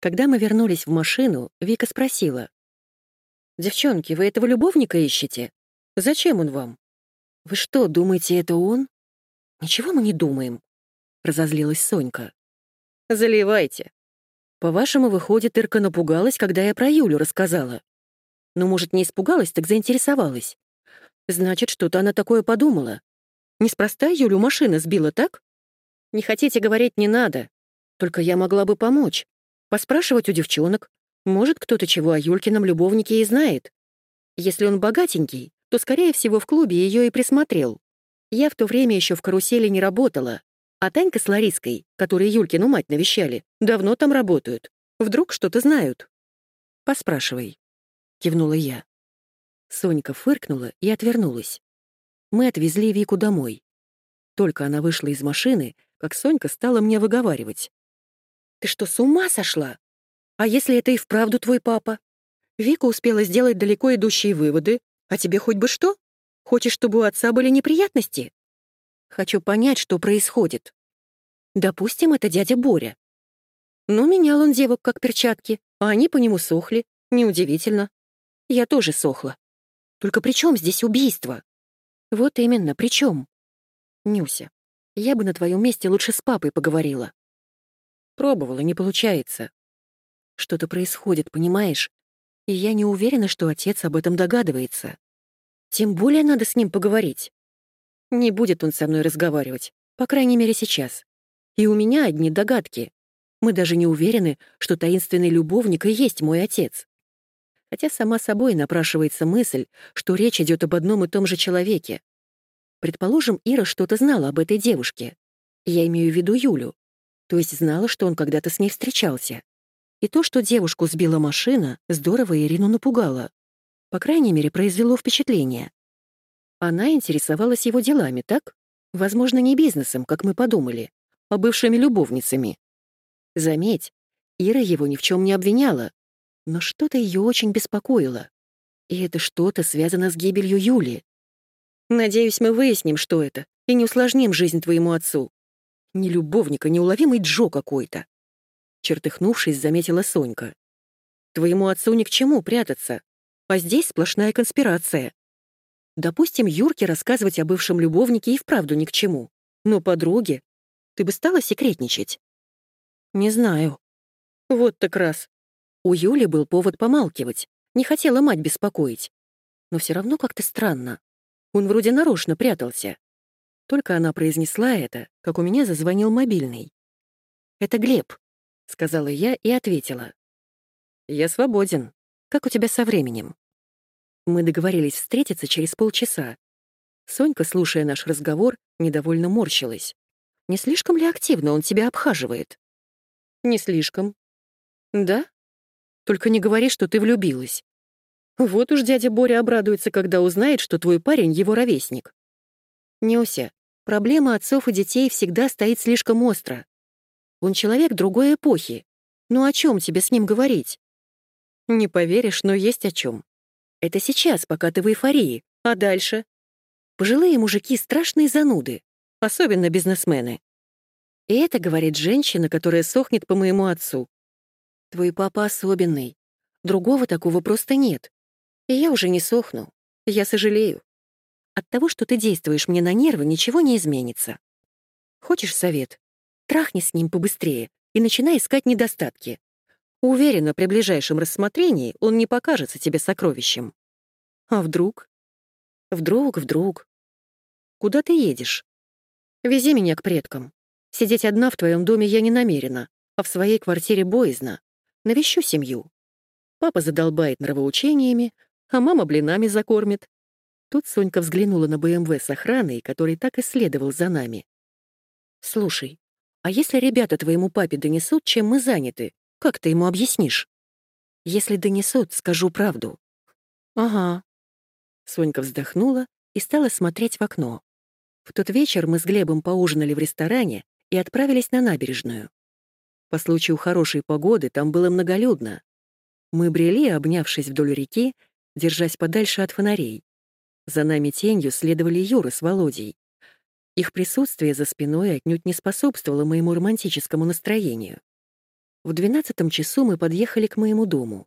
Когда мы вернулись в машину, Вика спросила. «Девчонки, вы этого любовника ищете? Зачем он вам?» «Вы что, думаете, это он?» «Ничего мы не думаем», — разозлилась Сонька. «Заливайте». «По-вашему, выходит, Ирка напугалась, когда я про Юлю рассказала. Ну, может, не испугалась, так заинтересовалась. Значит, что-то она такое подумала. Неспроста Юлю машина сбила, так? Не хотите говорить, не надо. Только я могла бы помочь. Поспрашивать у девчонок. Может, кто-то чего о Юлькином любовнике и знает. Если он богатенький, то, скорее всего, в клубе ее и присмотрел. Я в то время еще в карусели не работала, а Танька с Лариской, которые Юлькину мать навещали, давно там работают. Вдруг что-то знают. «Поспрашивай», — кивнула я. Сонька фыркнула и отвернулась. Мы отвезли Вику домой. Только она вышла из машины, как Сонька стала мне выговаривать. Ты что, с ума сошла? А если это и вправду твой папа? Вика успела сделать далеко идущие выводы, а тебе хоть бы что? Хочешь, чтобы у отца были неприятности? Хочу понять, что происходит. Допустим, это дядя Боря. Ну, менял он девок как перчатки, а они по нему сохли. Неудивительно. Я тоже сохла. Только при чем здесь убийство? Вот именно, при чем? Нюся, я бы на твоем месте лучше с папой поговорила. Пробовала, не получается. Что-то происходит, понимаешь? И я не уверена, что отец об этом догадывается. Тем более надо с ним поговорить. Не будет он со мной разговаривать, по крайней мере, сейчас. И у меня одни догадки. Мы даже не уверены, что таинственный любовник и есть мой отец. Хотя сама собой напрашивается мысль, что речь идет об одном и том же человеке. Предположим, Ира что-то знала об этой девушке. Я имею в виду Юлю то есть знала, что он когда-то с ней встречался. И то, что девушку сбила машина, здорово Ирину напугало. По крайней мере, произвело впечатление. Она интересовалась его делами, так? Возможно, не бизнесом, как мы подумали, а бывшими любовницами. Заметь, Ира его ни в чем не обвиняла, но что-то ее очень беспокоило. И это что-то связано с гибелью Юли. Надеюсь, мы выясним, что это, и не усложним жизнь твоему отцу. Не любовника, неуловимый Джо какой-то. Чертыхнувшись, заметила Сонька. Твоему отцу ни к чему прятаться, а здесь сплошная конспирация. Допустим, Юрке рассказывать о бывшем любовнике и вправду ни к чему. Но подруге ты бы стала секретничать? Не знаю. Вот так раз. У Юли был повод помалкивать. Не хотела мать беспокоить. Но все равно как-то странно. Он вроде нарочно прятался. Только она произнесла это, как у меня зазвонил мобильный. «Это Глеб», — сказала я и ответила. «Я свободен. Как у тебя со временем?» Мы договорились встретиться через полчаса. Сонька, слушая наш разговор, недовольно морщилась. «Не слишком ли активно он тебя обхаживает?» «Не слишком». «Да? Только не говори, что ты влюбилась. Вот уж дядя Боря обрадуется, когда узнает, что твой парень — его ровесник. Неуся, Проблема отцов и детей всегда стоит слишком остро. Он человек другой эпохи. Ну о чем тебе с ним говорить? Не поверишь, но есть о чем. Это сейчас, пока ты в эйфории. А дальше? Пожилые мужики — страшные зануды, особенно бизнесмены. И это говорит женщина, которая сохнет по моему отцу. Твой папа особенный. Другого такого просто нет. И я уже не сохну. Я сожалею. От того, что ты действуешь мне на нервы, ничего не изменится. Хочешь совет? Трахни с ним побыстрее и начинай искать недостатки. Уверена, при ближайшем рассмотрении он не покажется тебе сокровищем. А вдруг? Вдруг, вдруг. Куда ты едешь? Вези меня к предкам. Сидеть одна в твоем доме я не намерена, а в своей квартире боязно. Навещу семью. Папа задолбает нравоучениями, а мама блинами закормит. Тут Сонька взглянула на БМВ с охраной, который так и следовал за нами. «Слушай, а если ребята твоему папе донесут, чем мы заняты, как ты ему объяснишь?» «Если донесут, скажу правду». «Ага». Сонька вздохнула и стала смотреть в окно. В тот вечер мы с Глебом поужинали в ресторане и отправились на набережную. По случаю хорошей погоды там было многолюдно. Мы брели, обнявшись вдоль реки, держась подальше от фонарей. За нами тенью следовали Юра с Володей. Их присутствие за спиной отнюдь не способствовало моему романтическому настроению. В двенадцатом часу мы подъехали к моему дому.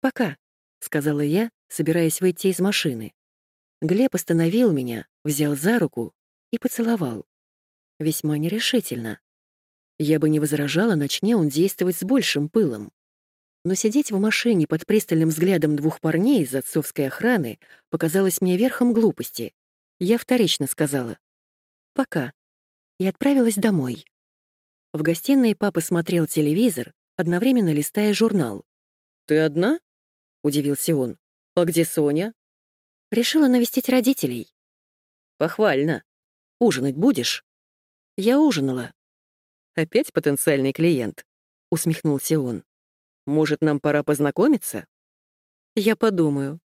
«Пока», — сказала я, собираясь выйти из машины. Глеб остановил меня, взял за руку и поцеловал. Весьма нерешительно. Я бы не возражала, начне он действовать с большим пылом. Но сидеть в машине под пристальным взглядом двух парней из отцовской охраны показалось мне верхом глупости. Я вторично сказала «пока» и отправилась домой. В гостиной папа смотрел телевизор, одновременно листая журнал. «Ты одна?» — удивился он. «А где Соня?» «Решила навестить родителей». «Похвально. Ужинать будешь?» «Я ужинала». «Опять потенциальный клиент?» — усмехнулся он. Может, нам пора познакомиться? Я подумаю.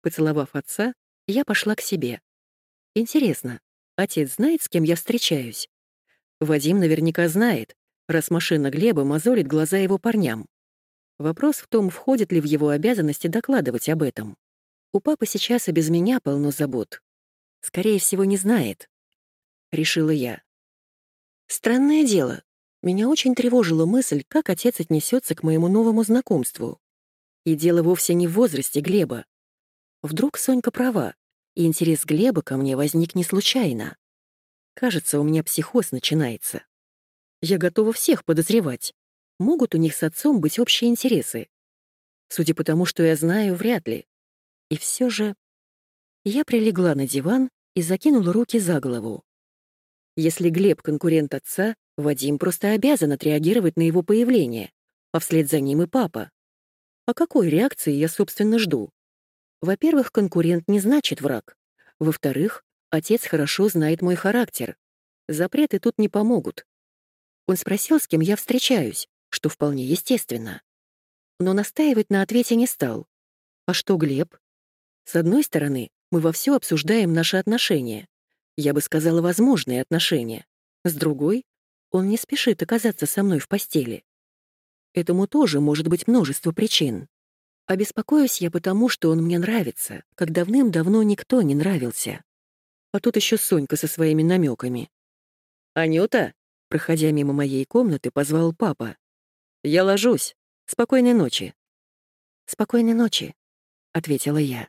Поцеловав отца, я пошла к себе. Интересно, отец знает, с кем я встречаюсь? Вадим наверняка знает, раз машина Глеба мозолит глаза его парням. Вопрос в том, входит ли в его обязанности докладывать об этом. У папы сейчас и без меня полно забот. Скорее всего, не знает. Решила я. Странное дело. Меня очень тревожила мысль, как отец отнесется к моему новому знакомству. И дело вовсе не в возрасте Глеба. Вдруг Сонька права, и интерес Глеба ко мне возник не случайно. Кажется, у меня психоз начинается. Я готова всех подозревать. Могут у них с отцом быть общие интересы. Судя по тому, что я знаю, вряд ли. И все же... Я прилегла на диван и закинула руки за голову. Если Глеб — конкурент отца, Вадим просто обязан отреагировать на его появление, а вслед за ним и папа. А какой реакции я, собственно, жду? Во-первых, конкурент не значит враг. Во-вторых, отец хорошо знает мой характер. Запреты тут не помогут. Он спросил, с кем я встречаюсь, что вполне естественно. Но настаивать на ответе не стал. А что Глеб? С одной стороны, мы вовсю обсуждаем наши отношения. Я бы сказала, возможные отношения. С другой, он не спешит оказаться со мной в постели. Этому тоже может быть множество причин. Обеспокоюсь я потому, что он мне нравится, как давным-давно никто не нравился. А тут еще Сонька со своими намеками. «Анюта?» — проходя мимо моей комнаты, позвал папа. «Я ложусь. Спокойной ночи». «Спокойной ночи», — ответила я.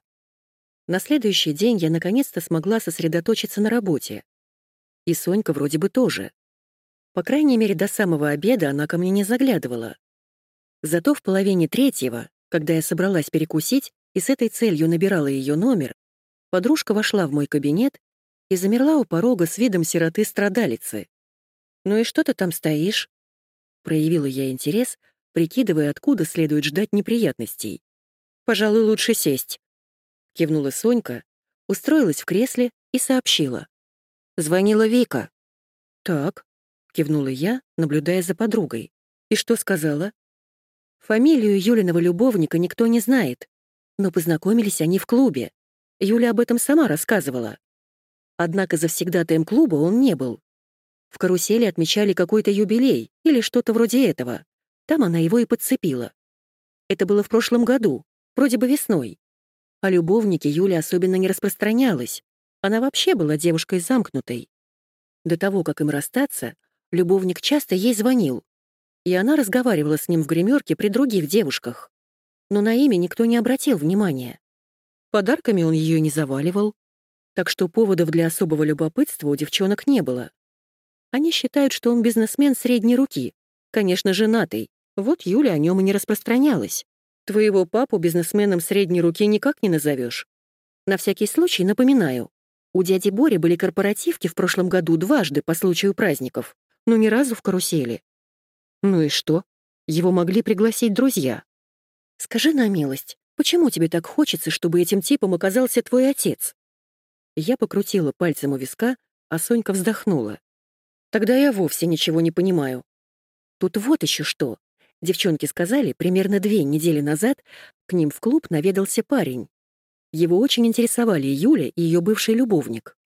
На следующий день я наконец-то смогла сосредоточиться на работе. И Сонька вроде бы тоже. По крайней мере, до самого обеда она ко мне не заглядывала. Зато в половине третьего, когда я собралась перекусить и с этой целью набирала ее номер, подружка вошла в мой кабинет и замерла у порога с видом сироты-страдалицы. «Ну и что ты там стоишь?» Проявила я интерес, прикидывая, откуда следует ждать неприятностей. «Пожалуй, лучше сесть», — кивнула Сонька, устроилась в кресле и сообщила. Звонила Вика. «Так, кивнула я, наблюдая за подругой. И что сказала? Фамилию Юлиного любовника никто не знает, но познакомились они в клубе. Юля об этом сама рассказывала. Однако завсегдатаем клуба он не был. В карусели отмечали какой-то юбилей или что-то вроде этого. Там она его и подцепила. Это было в прошлом году, вроде бы весной. О любовнике Юля особенно не распространялась. Она вообще была девушкой замкнутой. До того, как им расстаться, Любовник часто ей звонил, и она разговаривала с ним в гримерке при других девушках. Но на имя никто не обратил внимания. Подарками он ее не заваливал, так что поводов для особого любопытства у девчонок не было. Они считают, что он бизнесмен средней руки, конечно, женатый. Вот Юля о нем и не распространялась. Твоего папу бизнесменом средней руки никак не назовешь. На всякий случай напоминаю, у дяди Бори были корпоративки в прошлом году дважды по случаю праздников но ни разу в карусели. Ну и что? Его могли пригласить друзья. Скажи на милость, почему тебе так хочется, чтобы этим типом оказался твой отец? Я покрутила пальцем у виска, а Сонька вздохнула. Тогда я вовсе ничего не понимаю. Тут вот еще что. Девчонки сказали, примерно две недели назад к ним в клуб наведался парень. Его очень интересовали Юля и ее бывший любовник.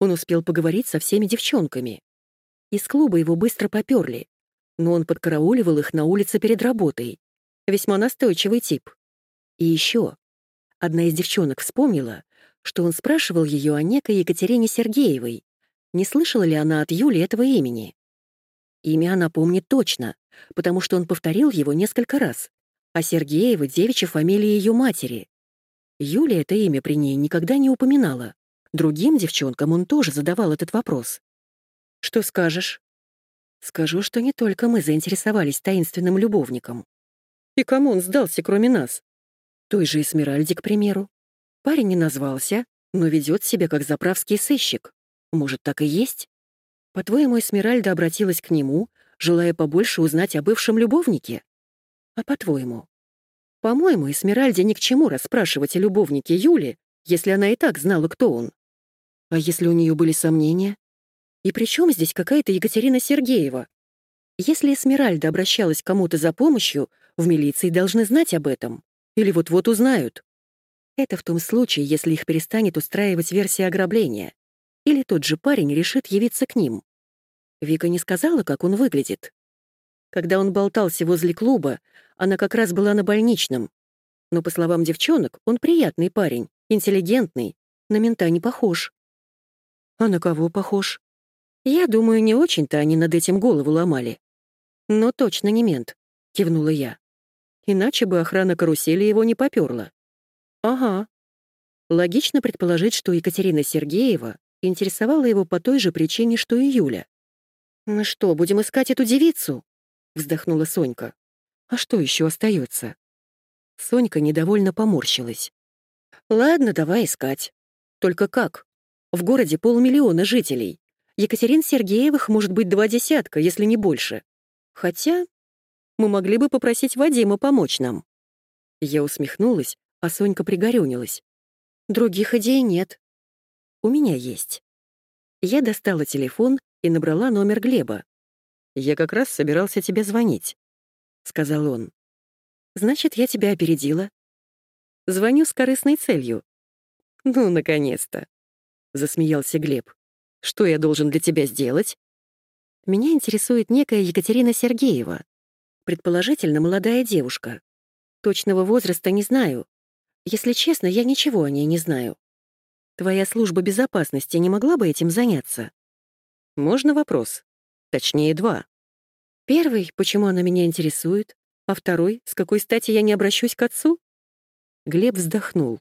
Он успел поговорить со всеми девчонками. Из клуба его быстро поперли, но он подкарауливал их на улице перед работой. Весьма настойчивый тип. И еще. Одна из девчонок вспомнила, что он спрашивал ее о некой Екатерине Сергеевой, не слышала ли она от Юли этого имени. Имя она помнит точно, потому что он повторил его несколько раз, а Сергеева — девичья фамилия ее матери. Юля это имя при ней никогда не упоминала. Другим девчонкам он тоже задавал этот вопрос. «Что скажешь?» «Скажу, что не только мы заинтересовались таинственным любовником. И кому он сдался, кроме нас? Той же Эсмеральде, к примеру. Парень не назвался, но ведет себя как заправский сыщик. Может, так и есть? По-твоему, Эсмеральда обратилась к нему, желая побольше узнать о бывшем любовнике? А по-твоему? По-моему, Эсмеральде ни к чему расспрашивать о любовнике Юли, если она и так знала, кто он. А если у нее были сомнения? И при чем здесь какая-то Екатерина Сергеева? Если Эсмеральда обращалась к кому-то за помощью, в милиции должны знать об этом. Или вот-вот узнают. Это в том случае, если их перестанет устраивать версия ограбления. Или тот же парень решит явиться к ним. Вика не сказала, как он выглядит. Когда он болтался возле клуба, она как раз была на больничном. Но, по словам девчонок, он приятный парень, интеллигентный, на мента не похож. А на кого похож? Я думаю, не очень-то они над этим голову ломали. Но точно не мент, кивнула я. Иначе бы охрана карусели его не попёрла. Ага. Логично предположить, что Екатерина Сергеева интересовала его по той же причине, что и Юля. «Мы что, будем искать эту девицу?» — вздохнула Сонька. «А что еще остается? Сонька недовольно поморщилась. «Ладно, давай искать. Только как? В городе полмиллиона жителей. Екатерин Сергеевых может быть два десятка, если не больше. Хотя мы могли бы попросить Вадима помочь нам». Я усмехнулась, а Сонька пригорюнилась. «Других идей нет. У меня есть». Я достала телефон и набрала номер Глеба. «Я как раз собирался тебе звонить», — сказал он. «Значит, я тебя опередила. Звоню с корыстной целью». «Ну, наконец-то», — засмеялся Глеб. «Что я должен для тебя сделать?» «Меня интересует некая Екатерина Сергеева. Предположительно, молодая девушка. Точного возраста не знаю. Если честно, я ничего о ней не знаю. Твоя служба безопасности не могла бы этим заняться? Можно вопрос? Точнее, два. Первый, почему она меня интересует, а второй, с какой стати я не обращусь к отцу? Глеб вздохнул.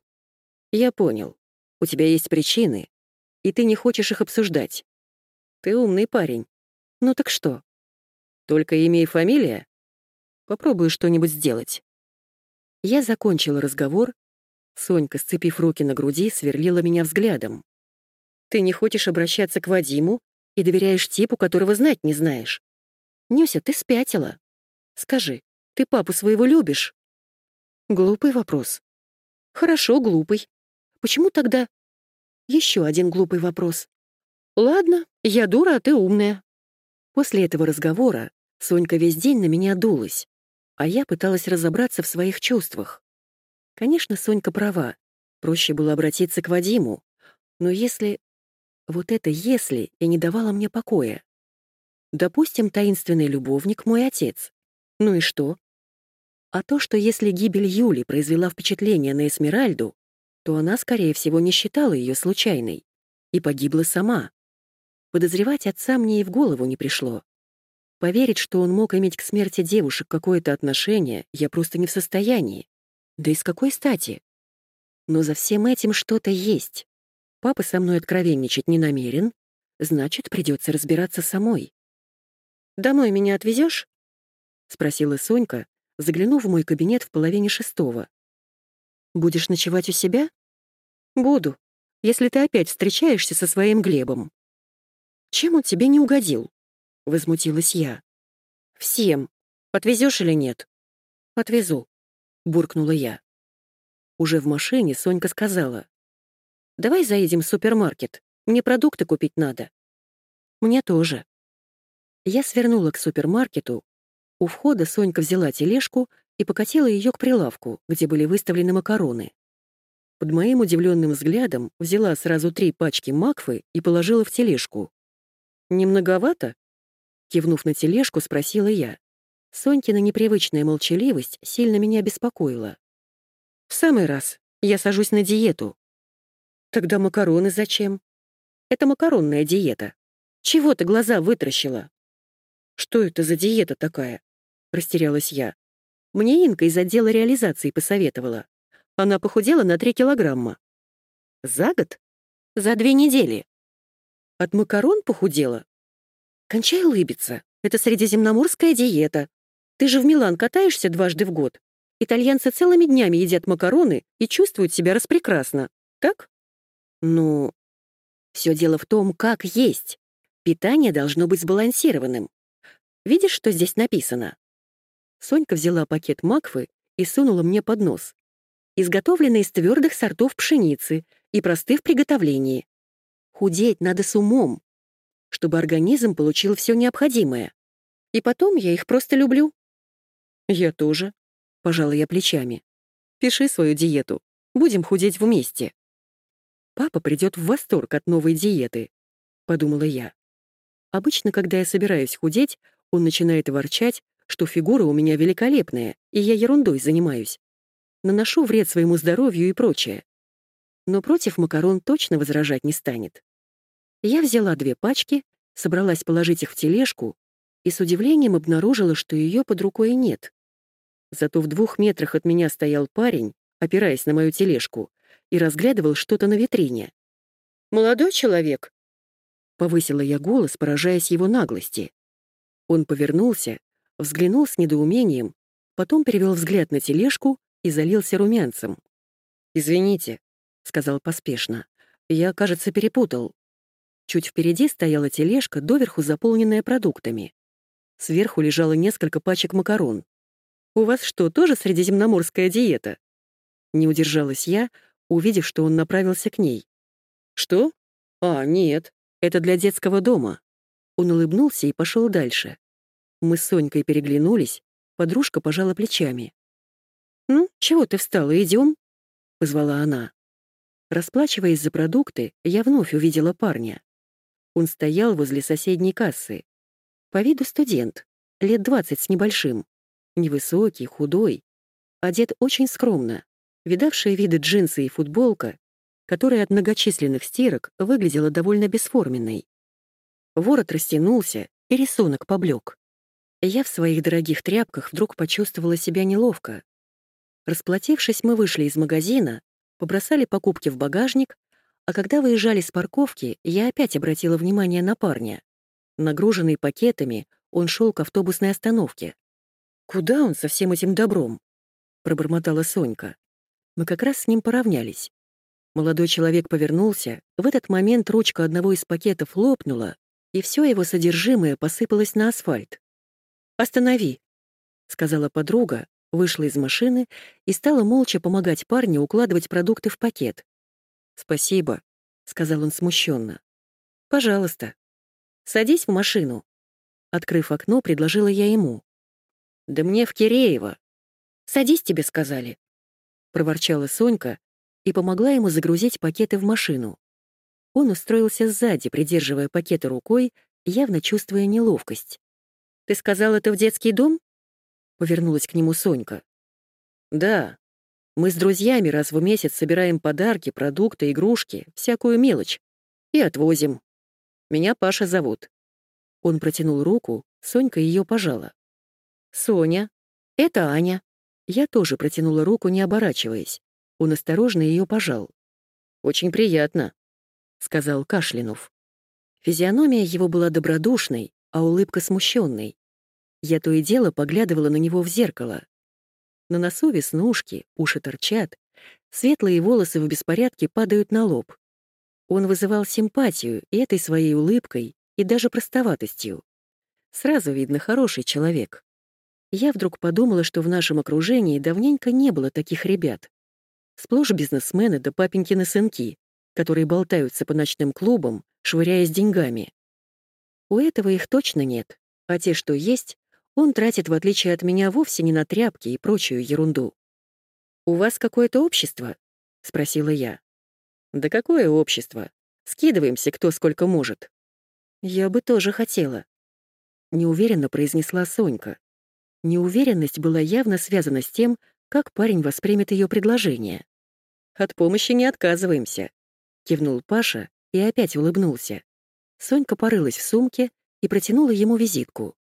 Я понял. У тебя есть причины, и ты не хочешь их обсуждать. Ты умный парень. Ну так что? Только имя фамилия? Попробую что-нибудь сделать. Я закончила разговор. Сонька, сцепив руки на груди, сверлила меня взглядом. Ты не хочешь обращаться к Вадиму и доверяешь типу, которого знать не знаешь. Нюся, ты спятила. Скажи, ты папу своего любишь? Глупый вопрос. Хорошо, глупый. Почему тогда... Еще один глупый вопрос. Ладно, я дура, а ты умная. После этого разговора Сонька весь день на меня дулась а я пыталась разобраться в своих чувствах. Конечно, Сонька права. Проще было обратиться к Вадиму. Но если... Вот это «если» и не давало мне покоя. Допустим, таинственный любовник — мой отец. Ну и что? А то, что если гибель Юли произвела впечатление на Эсмеральду, то она, скорее всего, не считала ее случайной и погибла сама. Подозревать отца мне и в голову не пришло. Поверить, что он мог иметь к смерти девушек какое-то отношение, я просто не в состоянии. Да и с какой стати? Но за всем этим что-то есть. Папа со мной откровенничать не намерен, значит, придется разбираться самой. «Домой меня отвезешь? спросила Сонька, заглянув в мой кабинет в половине шестого. «Будешь ночевать у себя?» «Буду, если ты опять встречаешься со своим Глебом». «Чем он тебе не угодил?» — возмутилась я. «Всем. Отвезешь или нет?» «Отвезу», — буркнула я. Уже в машине Сонька сказала. «Давай заедем в супермаркет. Мне продукты купить надо». «Мне тоже». Я свернула к супермаркету. У входа Сонька взяла тележку и покатила ее к прилавку, где были выставлены макароны. Под моим удивленным взглядом взяла сразу три пачки макфы и положила в тележку. «Не многовато?» Кивнув на тележку, спросила я. Сонькина непривычная молчаливость сильно меня беспокоила. «В самый раз. Я сажусь на диету». «Тогда макароны зачем?» «Это макаронная диета. Чего ты глаза вытращила?» «Что это за диета такая? — растерялась я. «Мне Инка из отдела реализации посоветовала. Она похудела на три килограмма». «За год?» «За две недели». «От макарон похудела?» «Кончай улыбиться. Это средиземноморская диета. Ты же в Милан катаешься дважды в год. Итальянцы целыми днями едят макароны и чувствуют себя распрекрасно. Так? Ну, все дело в том, как есть. Питание должно быть сбалансированным. Видишь, что здесь написано? Сонька взяла пакет маквы и сунула мне под нос. Изготовленный из твердых сортов пшеницы и просты в приготовлении. Худеть надо с умом, чтобы организм получил все необходимое. И потом я их просто люблю. Я тоже, пожала я плечами. Пиши свою диету. Будем худеть вместе. Папа придет в восторг от новой диеты, подумала я. Обычно, когда я собираюсь худеть, он начинает ворчать, что фигура у меня великолепная, и я ерундой занимаюсь. Наношу вред своему здоровью и прочее. Но против макарон точно возражать не станет. Я взяла две пачки, собралась положить их в тележку и с удивлением обнаружила, что ее под рукой нет. Зато в двух метрах от меня стоял парень, опираясь на мою тележку, и разглядывал что-то на витрине. «Молодой человек!» Повысила я голос, поражаясь его наглости. Он повернулся, взглянул с недоумением, потом перевел взгляд на тележку и залился румянцем. «Извините», — сказал поспешно, — «я, кажется, перепутал. Чуть впереди стояла тележка, доверху заполненная продуктами. Сверху лежало несколько пачек макарон. «У вас что, тоже средиземноморская диета?» Не удержалась я, увидев, что он направился к ней. «Что? А, нет, это для детского дома». Он улыбнулся и пошел дальше. Мы с Сонькой переглянулись, подружка пожала плечами. «Ну, чего ты встала, идем? позвала она. Расплачиваясь за продукты, я вновь увидела парня. Он стоял возле соседней кассы. По виду студент, лет двадцать с небольшим. Невысокий, худой. Одет очень скромно. Видавшие виды джинсы и футболка, которая от многочисленных стирок выглядела довольно бесформенной. Ворот растянулся, и рисунок поблек. Я в своих дорогих тряпках вдруг почувствовала себя неловко. Расплатившись, мы вышли из магазина, побросали покупки в багажник а когда выезжали с парковки, я опять обратила внимание на парня. Нагруженный пакетами, он шел к автобусной остановке. «Куда он со всем этим добром?» — пробормотала Сонька. Мы как раз с ним поравнялись. Молодой человек повернулся, в этот момент ручка одного из пакетов лопнула, и все его содержимое посыпалось на асфальт. «Останови», — сказала подруга, вышла из машины и стала молча помогать парню укладывать продукты в пакет. «Спасибо», — сказал он смущенно. «Пожалуйста. Садись в машину». Открыв окно, предложила я ему. «Да мне в Киреево». «Садись, тебе сказали», — проворчала Сонька и помогла ему загрузить пакеты в машину. Он устроился сзади, придерживая пакеты рукой, явно чувствуя неловкость. «Ты сказал, это в детский дом?» — повернулась к нему Сонька. «Да», мы с друзьями раз в месяц собираем подарки, продукты, игрушки, всякую мелочь. И отвозим. Меня Паша зовут. Он протянул руку, Сонька ее пожала. «Соня. Это Аня». Я тоже протянула руку, не оборачиваясь. Он осторожно ее пожал. «Очень приятно», — сказал Кашлинов. Физиономия его была добродушной, а улыбка смущенной. Я то и дело поглядывала на него в зеркало. На носу веснушки, уши торчат, светлые волосы в беспорядке падают на лоб. Он вызывал симпатию и этой своей улыбкой, и даже простоватостью. Сразу видно, хороший человек. Я вдруг подумала, что в нашем окружении давненько не было таких ребят. Сплошь бизнесмены да папенькины сынки, которые болтаются по ночным клубам, швыряясь деньгами. У этого их точно нет, а те, что есть, он тратит, в отличие от меня, вовсе не на тряпки и прочую ерунду. «У вас какое-то общество?» — спросила я. «Да какое общество? Скидываемся кто сколько может». «Я бы тоже хотела», — неуверенно произнесла Сонька. Неуверенность была явно связана с тем, как парень воспримет ее предложение. «От помощи не отказываемся», — кивнул Паша и опять улыбнулся. Сонька порылась в сумке и протянула ему визитку.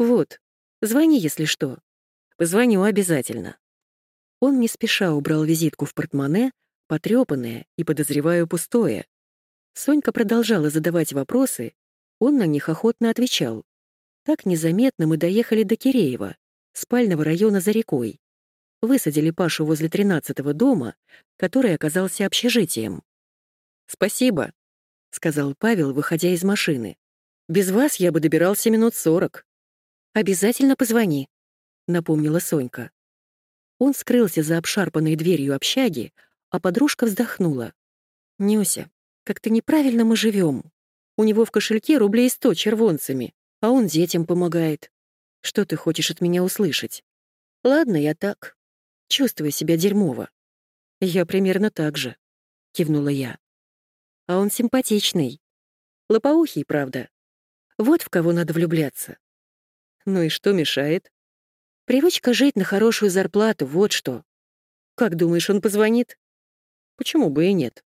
«Вот, Звони, если что. Позвоню обязательно. Он не спеша убрал визитку в портмоне, потрёпанное и, подозреваю, пустое. Сонька продолжала задавать вопросы, он на них охотно отвечал. Так незаметно мы доехали до Киреева, спального района за рекой. Высадили Пашу возле тринадцатого дома, который оказался общежитием. «Спасибо», — сказал Павел, выходя из машины. «Без вас я бы добирался минут сорок». «Обязательно позвони», — напомнила Сонька. Он скрылся за обшарпанной дверью общаги, а подружка вздохнула. «Нюся, как-то неправильно мы живем. У него в кошельке рублей сто червонцами, а он детям помогает. Что ты хочешь от меня услышать? Ладно, я так. Чувствую себя дерьмово. Я примерно так же, кивнула я. А он симпатичный. Лопоухий, правда. Вот в кого надо влюбляться. Ну и что мешает? Привычка жить на хорошую зарплату, вот что. Как думаешь, он позвонит? Почему бы и нет?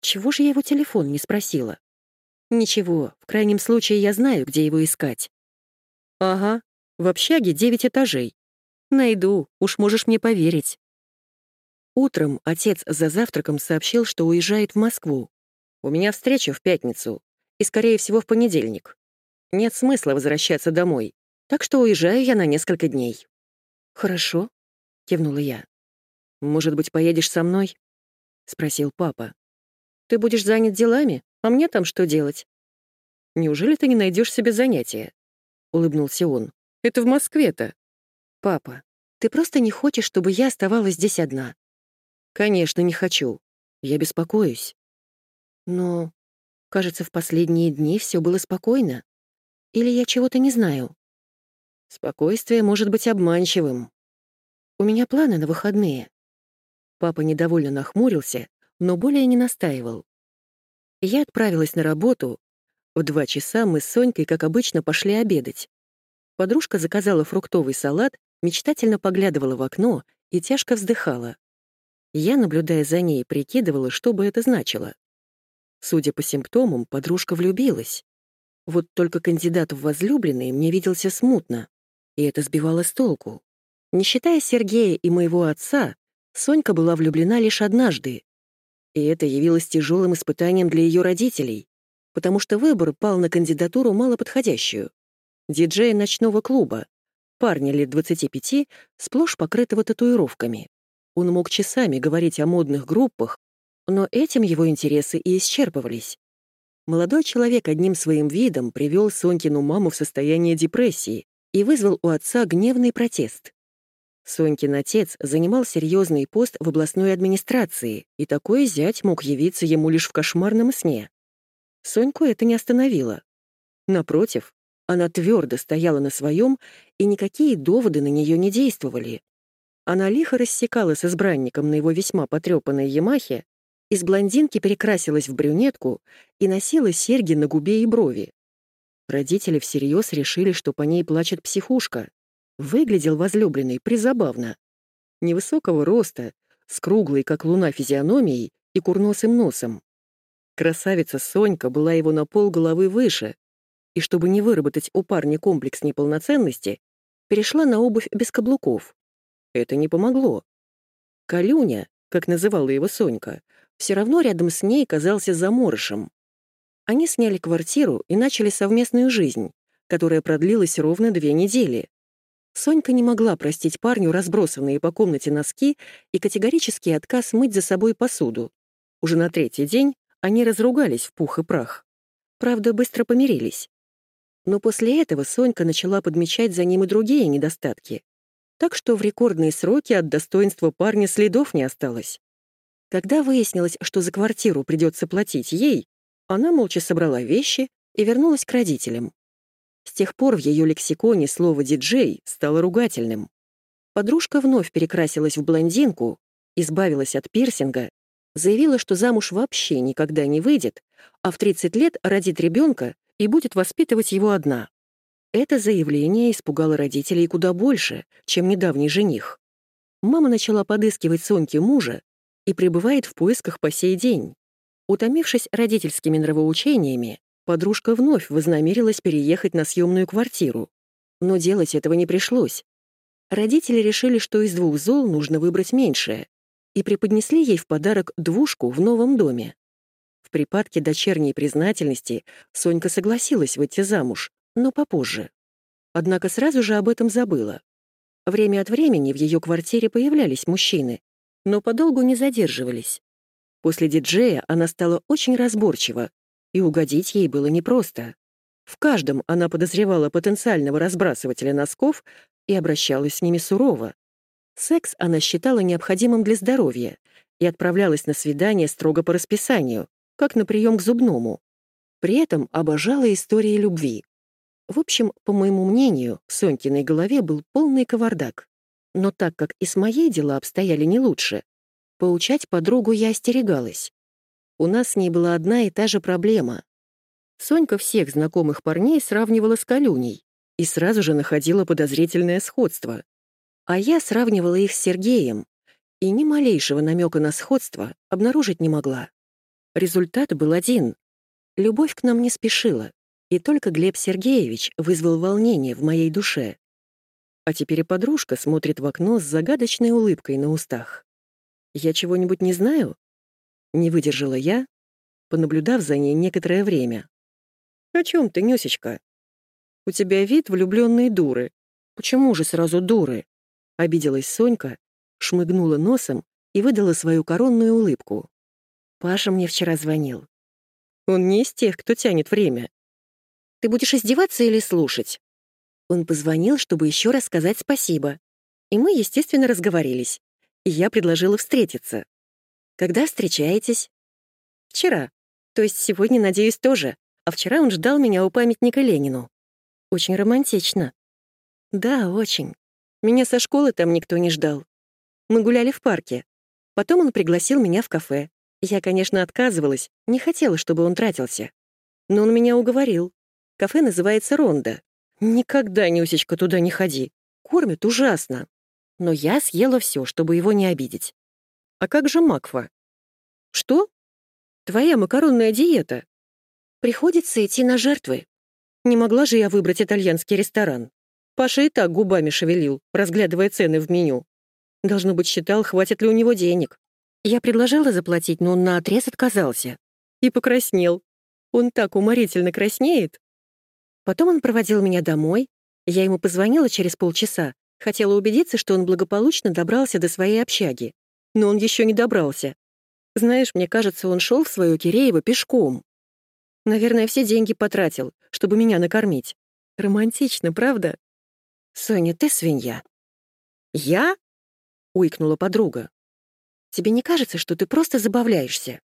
Чего же я его телефон не спросила? Ничего, в крайнем случае я знаю, где его искать. Ага, в общаге девять этажей. Найду, уж можешь мне поверить. Утром отец за завтраком сообщил, что уезжает в Москву. У меня встреча в пятницу, и, скорее всего, в понедельник. Нет смысла возвращаться домой, так что уезжаю я на несколько дней. «Хорошо», — кивнула я. «Может быть, поедешь со мной?» — спросил папа. «Ты будешь занят делами, а мне там что делать?» «Неужели ты не найдешь себе занятия?» — улыбнулся он. «Это в Москве-то». «Папа, ты просто не хочешь, чтобы я оставалась здесь одна?» «Конечно, не хочу. Я беспокоюсь». «Но, кажется, в последние дни все было спокойно. Или я чего-то не знаю?» Спокойствие может быть обманчивым. У меня планы на выходные. Папа недовольно нахмурился, но более не настаивал. Я отправилась на работу. В два часа мы с Сонькой, как обычно, пошли обедать. Подружка заказала фруктовый салат, мечтательно поглядывала в окно и тяжко вздыхала. Я, наблюдая за ней, прикидывала, что бы это значило. Судя по симптомам, подружка влюбилась. Вот только кандидат в возлюбленные мне виделся смутно и это сбивало с толку. Не считая Сергея и моего отца, Сонька была влюблена лишь однажды. И это явилось тяжелым испытанием для ее родителей, потому что выбор пал на кандидатуру малоподходящую. Диджея ночного клуба, парня лет 25, сплошь покрытого татуировками. Он мог часами говорить о модных группах, но этим его интересы и исчерпывались. Молодой человек одним своим видом привел Сонькину маму в состояние депрессии, и вызвал у отца гневный протест. Сонькин отец занимал серьезный пост в областной администрации, и такой зять мог явиться ему лишь в кошмарном сне. Соньку это не остановило. Напротив, она твердо стояла на своем, и никакие доводы на нее не действовали. Она лихо рассекала с избранником на его весьма потрепанной Ямахе, из блондинки перекрасилась в брюнетку и носила серьги на губе и брови. Родители всерьез решили, что по ней плачет психушка. Выглядел возлюбленный призабавно. Невысокого роста, с круглой, как луна, физиономией и курносым носом. Красавица Сонька была его на пол головы выше, и чтобы не выработать у парня комплекс неполноценности, перешла на обувь без каблуков. Это не помогло. Калюня, как называла его Сонька, все равно рядом с ней казался заморышем. Они сняли квартиру и начали совместную жизнь, которая продлилась ровно две недели. Сонька не могла простить парню разбросанные по комнате носки и категорический отказ мыть за собой посуду. Уже на третий день они разругались в пух и прах. Правда, быстро помирились. Но после этого Сонька начала подмечать за ним и другие недостатки. Так что в рекордные сроки от достоинства парня следов не осталось. Когда выяснилось, что за квартиру придется платить ей, она молча собрала вещи и вернулась к родителям. С тех пор в ее лексиконе слово «диджей» стало ругательным. Подружка вновь перекрасилась в блондинку, избавилась от пирсинга, заявила, что замуж вообще никогда не выйдет, а в 30 лет родит ребенка и будет воспитывать его одна. Это заявление испугало родителей куда больше, чем недавний жених. Мама начала подыскивать Соньке мужа и пребывает в поисках по сей день. Утомившись родительскими нравоучениями, подружка вновь вознамерилась переехать на съемную квартиру. Но делать этого не пришлось. Родители решили, что из двух зол нужно выбрать меньшее, и преподнесли ей в подарок двушку в новом доме. В припадке дочерней признательности Сонька согласилась выйти замуж, но попозже. Однако сразу же об этом забыла. Время от времени в ее квартире появлялись мужчины, но подолгу не задерживались. После диджея она стала очень разборчива, и угодить ей было непросто. В каждом она подозревала потенциального разбрасывателя носков и обращалась с ними сурово. Секс она считала необходимым для здоровья и отправлялась на свидание строго по расписанию, как на прием к зубному. При этом обожала истории любви. В общем, по моему мнению, в Сонькиной голове был полный кавардак. Но так как и с моей дела обстояли не лучше, поучать подругу я остерегалась. У нас с ней была одна и та же проблема. Сонька всех знакомых парней сравнивала с Калюней и сразу же находила подозрительное сходство. А я сравнивала их с Сергеем, и ни малейшего намека на сходство обнаружить не могла. Результат был один. Любовь к нам не спешила, и только Глеб Сергеевич вызвал волнение в моей душе. А теперь подружка смотрит в окно с загадочной улыбкой на устах. «Я чего-нибудь не знаю?» Не выдержала я, понаблюдав за ней некоторое время. «О чем ты, Нюсечка? У тебя вид влюбленной дуры. Почему же сразу дуры?» Обиделась Сонька, шмыгнула носом и выдала свою коронную улыбку. Паша мне вчера звонил. Он не из тех, кто тянет время. Ты будешь издеваться или слушать? Он позвонил, чтобы еще раз сказать спасибо. И мы, естественно, разговорились. И я предложила встретиться. Когда встречаетесь? Вчера. То есть сегодня, надеюсь, тоже а вчера он ждал меня у памятника Ленину. Очень романтично. Да, очень. Меня со школы там никто не ждал. Мы гуляли в парке. Потом он пригласил меня в кафе. Я, конечно, отказывалась, не хотела, чтобы он тратился. Но он меня уговорил. Кафе называется «Ронда». Никогда, Нюсечка, туда не ходи. Кормят ужасно. Но я съела все, чтобы его не обидеть. А как же Макфа? Что? Твоя макаронная диета. Приходится идти на жертвы. Не могла же я выбрать итальянский ресторан. Паша и так губами шевелил, разглядывая цены в меню. Должно быть, считал, хватит ли у него денег. Я предложила заплатить, но он наотрез отказался. И покраснел. Он так уморительно краснеет. Потом он проводил меня домой. Я ему позвонила через полчаса. Хотела убедиться, что он благополучно добрался до своей общаги. Но он еще не добрался. Знаешь, мне кажется, он шел в свою Киреево пешком. Наверное, все деньги потратил, чтобы меня накормить. Романтично, правда? Соня, ты свинья. Я? Уикнула подруга. Тебе не кажется, что ты просто забавляешься?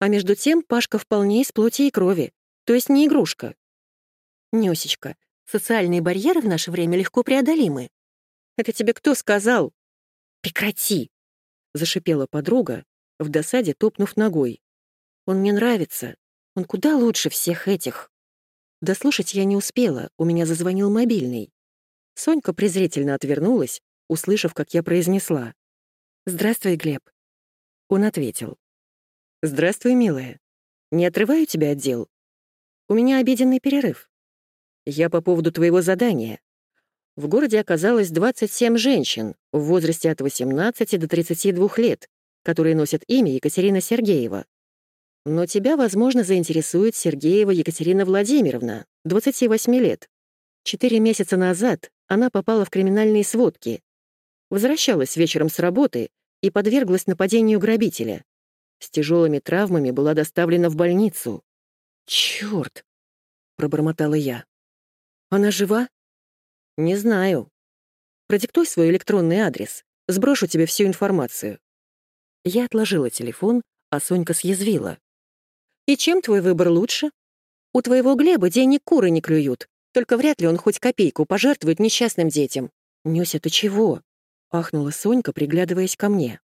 А между тем Пашка вполне из плоти и крови, то есть не игрушка. Нёсечка, социальные барьеры в наше время легко преодолимы. Это тебе кто сказал? Прекрати! Зашипела подруга, в досаде топнув ногой. Он мне нравится, он куда лучше всех этих. Дослушать я не успела, у меня зазвонил мобильный. Сонька презрительно отвернулась, услышав, как я произнесла. «Здравствуй, Глеб». Он ответил. «Здравствуй, милая. Не отрываю тебя от дел. У меня обеденный перерыв. Я по поводу твоего задания. В городе оказалось 27 женщин в возрасте от 18 до 32 лет, которые носят имя Екатерина Сергеева. Но тебя, возможно, заинтересует Сергеева Екатерина Владимировна, 28 лет. Четыре месяца назад она попала в криминальные сводки. Возвращалась вечером с работы и подверглась нападению грабителя. С тяжелыми травмами была доставлена в больницу. «Чёрт!» — пробормотала я. «Она жива?» «Не знаю. Продиктуй свой электронный адрес. Сброшу тебе всю информацию». Я отложила телефон, а Сонька съязвила. И чем твой выбор лучше? У твоего Глеба денег куры не клюют, только вряд ли он хоть копейку пожертвует несчастным детям. Нёся, ты чего? Ахнула Сонька, приглядываясь ко мне.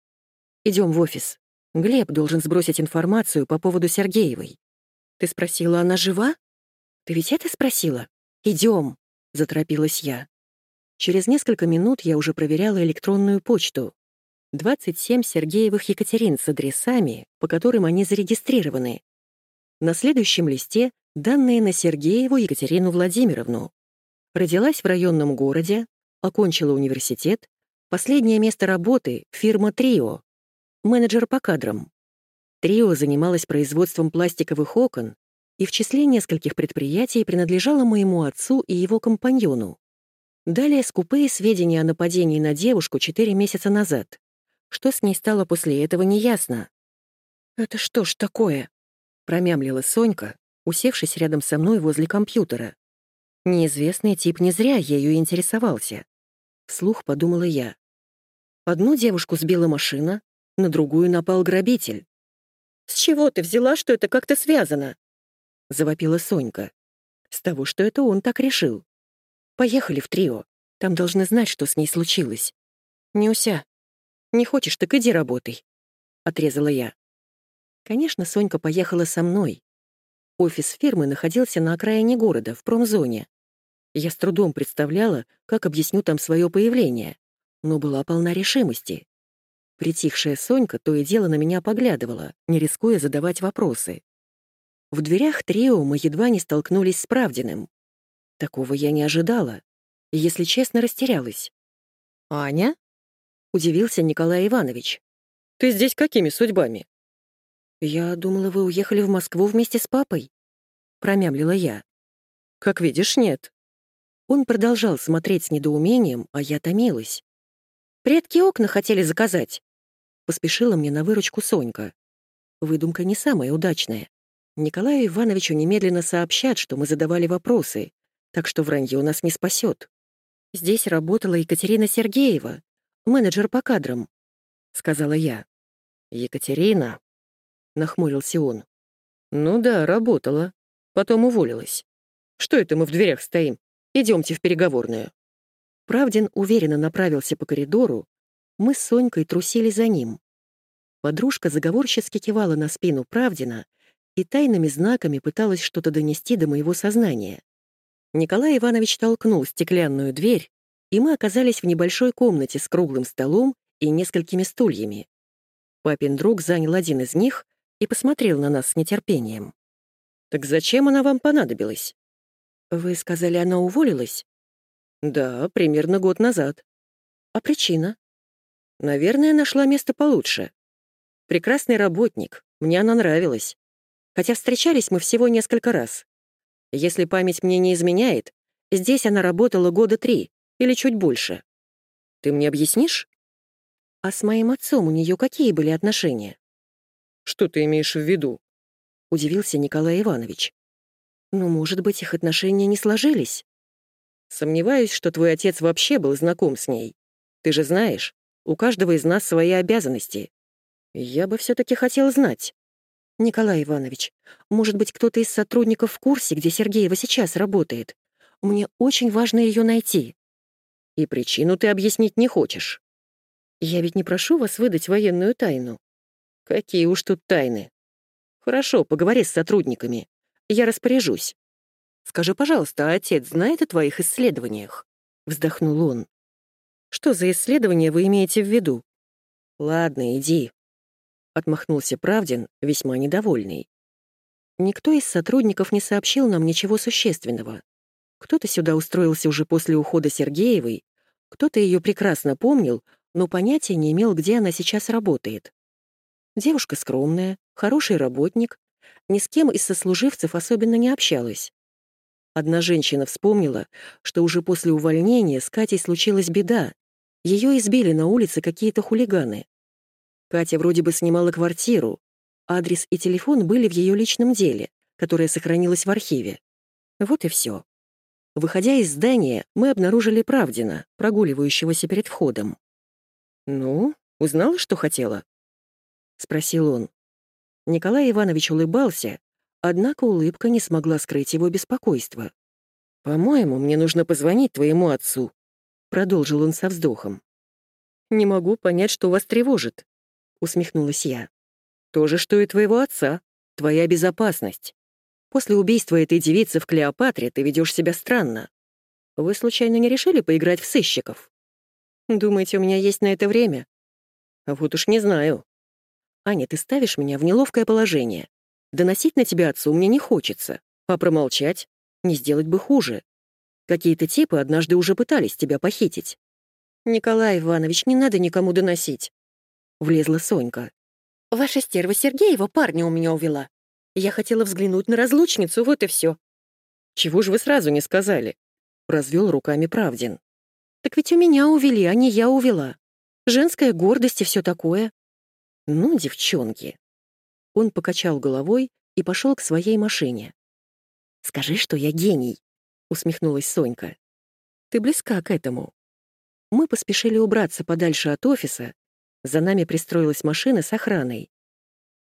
Идем в офис. Глеб должен сбросить информацию по поводу Сергеевой. Ты спросила, она жива? Ты ведь это спросила? Идем, заторопилась я. Через несколько минут я уже проверяла электронную почту. 27 Сергеевых Екатерин с адресами, по которым они зарегистрированы. На следующем листе данные на Сергееву Екатерину Владимировну. Родилась в районном городе, окончила университет, последнее место работы — фирма «Трио», менеджер по кадрам. «Трио» занималась производством пластиковых окон и в числе нескольких предприятий принадлежала моему отцу и его компаньону. Далее скупые сведения о нападении на девушку четыре месяца назад. Что с ней стало после этого, неясно. «Это что ж такое?» — промямлила Сонька, усевшись рядом со мной возле компьютера. Неизвестный тип не зря ею интересовался. Вслух подумала я. Одну девушку сбила машина, на другую напал грабитель. «С чего ты взяла, что это как-то связано?» — завопила Сонька. «С того, что это он так решил. Поехали в трио. Там должны знать, что с ней случилось. Нюся, не хочешь, так иди работай», — отрезала я. Конечно, Сонька поехала со мной. Офис фирмы находился на окраине города, в промзоне. Я с трудом представляла, как объясню там свое появление, но была полна решимости. Притихшая Сонька то и дело на меня поглядывала, не рискуя задавать вопросы. В дверях трио мы едва не столкнулись с Правдиным. Такого я не ожидала, если честно, растерялась. «Аня?» — удивился Николай Иванович. «Ты здесь какими судьбами?» «Я думала, вы уехали в Москву вместе с папой», — промямлила я. «Как видишь, нет. Он продолжал смотреть с недоумением, а я томилась. «Предки окна хотели заказать!» Поспешила мне на выручку Сонька. Выдумка не самая удачная. Николаю Ивановичу немедленно сообщат, что мы задавали вопросы, так что вранье нас не спасет. Здесь работала Екатерина Сергеева, менеджер по кадрам, — сказала я. «Екатерина?» — нахмурился он. «Ну да, работала. Потом уволилась. Что это мы в дверях стоим? Идемте в переговорную». Правдин уверенно направился по коридору, мы с Сонькой трусили за ним. Подружка заговорчески кивала на спину Правдина и тайными знаками пыталась что-то донести до моего сознания. Николай Иванович толкнул стеклянную дверь, и мы оказались в небольшой комнате с круглым столом и несколькими стульями. Папин друг занял один из них и посмотрел на нас с нетерпением. «Так зачем она вам понадобилась?» «Вы сказали, она уволилась?» «Да, примерно год назад». «А причина?» «Наверное, нашла место получше. Прекрасный работник, мне она нравилась. Хотя встречались мы всего несколько раз. Если память мне не изменяет, здесь она работала года три или чуть больше. Ты мне объяснишь?» «А с моим отцом у нее какие были отношения?» «Что ты имеешь в виду?» — удивился Николай Иванович. Ну, может быть, их отношения не сложились. Сомневаюсь, что твой отец вообще был знаком с ней. Ты же знаешь, у каждого из нас свои обязанности. Я бы все-таки хотел знать. Николай Иванович, может быть, кто-то из сотрудников в курсе, где Сергеева сейчас работает? Мне очень важно ее найти. И причину ты объяснить не хочешь. Я ведь не прошу вас выдать военную тайну. Какие уж тут тайны. Хорошо, поговори с сотрудниками. Я распоряжусь. Скажи, пожалуйста, а отец знает о твоих исследованиях?» Вздохнул он. «Что за исследования вы имеете в виду?» «Ладно, иди», — отмахнулся Правдин, весьма недовольный. Никто из сотрудников не сообщил нам ничего существенного. Кто-то сюда устроился уже после ухода Сергеевой, кто-то ее прекрасно помнил, но понятия не имел, где она сейчас работает. Девушка скромная, хороший работник, ни с кем из сослуживцев особенно не общалась. Одна женщина вспомнила, что уже после увольнения с Катей случилась беда. Ее избили на улице какие-то хулиганы. Катя вроде бы снимала квартиру. Адрес и телефон были в ее личном деле, которое сохранилось в архиве. Вот и все. Выходя из здания, мы обнаружили Правдина, прогуливающегося перед входом. «Ну, узнала, что хотела?» — спросил он. Николай Иванович улыбался, однако улыбка не смогла скрыть его беспокойство. «По-моему, мне нужно позвонить твоему отцу», — продолжил он со вздохом. «Не могу понять, что вас тревожит», — усмехнулась я. «То же, что и твоего отца, твоя безопасность. После убийства этой девицы в Клеопатре ты ведешь себя странно. Вы случайно не решили поиграть в сыщиков? Думаете, у меня есть на это время? Вот уж не знаю. «Аня, ты ставишь меня в неловкое положение. Доносить на тебя отцу мне не хочется, а промолчать — не сделать бы хуже. Какие-то типы однажды уже пытались тебя похитить. Николай Иванович, не надо никому доносить. Влезла Сонька. Ваша стерва Сергеева парня у меня увела. Я хотела взглянуть на разлучницу, вот и все. Чего же вы сразу не сказали? Развел руками Правдин. Так ведь у меня увели, а не я увела. Женская гордость и все такое. Ну, девчонки. Он покачал головой и пошел к своей машине. «Скажи, что я гений», — усмехнулась Сонька. «Ты близка к этому». Мы поспешили убраться подальше от офиса. За нами пристроилась машина с охраной.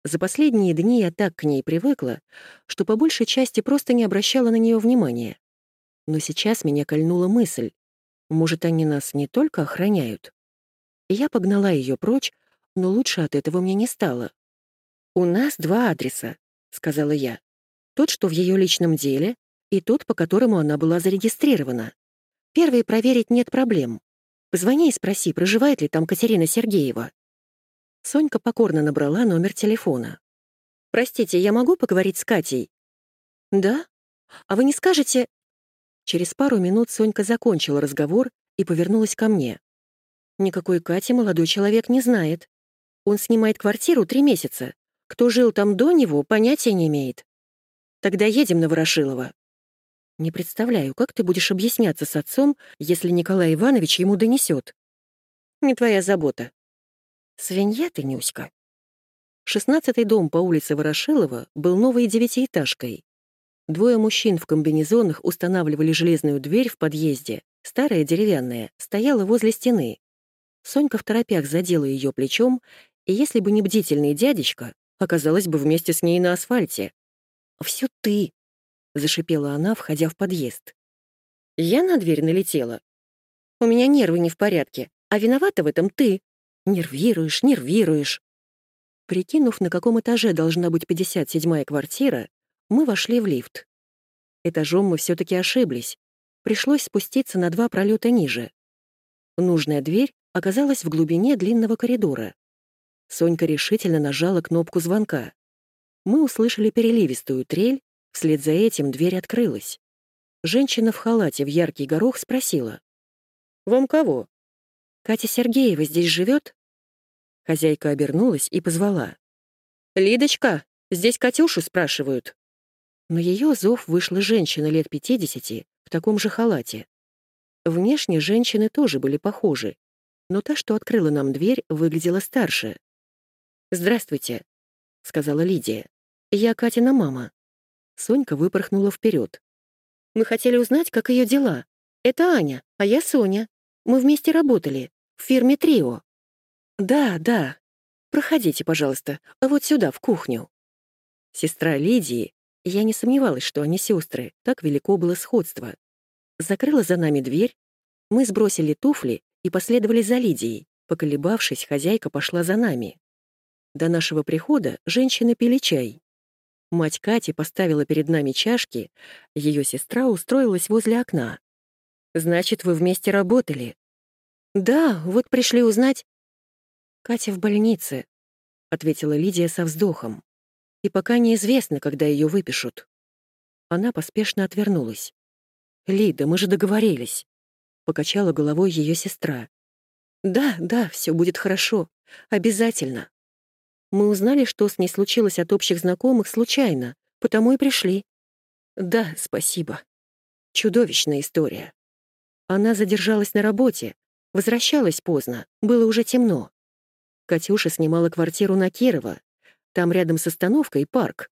За последние дни я так к ней привыкла, что по большей части просто не обращала на нее внимания. Но сейчас меня кольнула мысль. Может, они нас не только охраняют? Я погнала ее прочь, но лучше от этого мне не стало. «У нас два адреса», — сказала я. «Тот, что в ее личном деле, и тот, по которому она была зарегистрирована. Первый проверить нет проблем. Позвони и спроси, проживает ли там Катерина Сергеева». Сонька покорно набрала номер телефона. «Простите, я могу поговорить с Катей?» «Да? А вы не скажете...» Через пару минут Сонька закончила разговор и повернулась ко мне. Никакой Кати молодой человек не знает. Он снимает квартиру три месяца. Кто жил там до него, понятия не имеет. Тогда едем на Ворошилова. Не представляю, как ты будешь объясняться с отцом, если Николай Иванович ему донесет. Не твоя забота. Свинья ты, Нюська. Шестнадцатый дом по улице Ворошилова был новой девятиэтажкой. Двое мужчин в комбинезонах устанавливали железную дверь в подъезде, старая деревянная, стояла возле стены. Сонька в торопях задела ее плечом, и если бы не бдительный дядечка, оказалась бы вместе с ней на асфальте. «Всё ты!» — зашипела она, входя в подъезд. Я на дверь налетела. «У меня нервы не в порядке, а виновата в этом ты. Нервируешь, нервируешь». Прикинув, на каком этаже должна быть 57-я квартира, мы вошли в лифт. Этажом мы все таки ошиблись. Пришлось спуститься на два пролета ниже. Нужная дверь оказалась в глубине длинного коридора. Сонька решительно нажала кнопку звонка. Мы услышали переливистую трель, вслед за этим дверь открылась. Женщина в халате в яркий горох спросила. «Вам кого?» «Катя Сергеева здесь живет?» Хозяйка обернулась и позвала. «Лидочка, здесь Катюшу спрашивают». На ее зов вышла женщина лет 50 в таком же халате. Внешне женщины тоже были похожи, но та, что открыла нам дверь, выглядела старше. «Здравствуйте», — сказала Лидия. «Я Катина мама». Сонька выпорхнула вперед. «Мы хотели узнать, как ее дела. Это Аня, а я Соня. Мы вместе работали, в фирме «Трио». «Да, да. Проходите, пожалуйста, вот сюда, в кухню». Сестра Лидии, я не сомневалась, что они сестры, так велико было сходство. Закрыла за нами дверь, мы сбросили туфли и последовали за Лидией. Поколебавшись, хозяйка пошла за нами. До нашего прихода женщины пили чай. Мать Кати поставила перед нами чашки, ее сестра устроилась возле окна. «Значит, вы вместе работали?» «Да, вот пришли узнать». «Катя в больнице», — ответила Лидия со вздохом. «И пока неизвестно, когда ее выпишут». Она поспешно отвернулась. «Лида, мы же договорились», — покачала головой ее сестра. «Да, да, все будет хорошо. Обязательно». Мы узнали, что с ней случилось от общих знакомых случайно, потому и пришли. Да, спасибо. Чудовищная история. Она задержалась на работе, возвращалась поздно, было уже темно. Катюша снимала квартиру на Кирова. Там рядом с остановкой парк.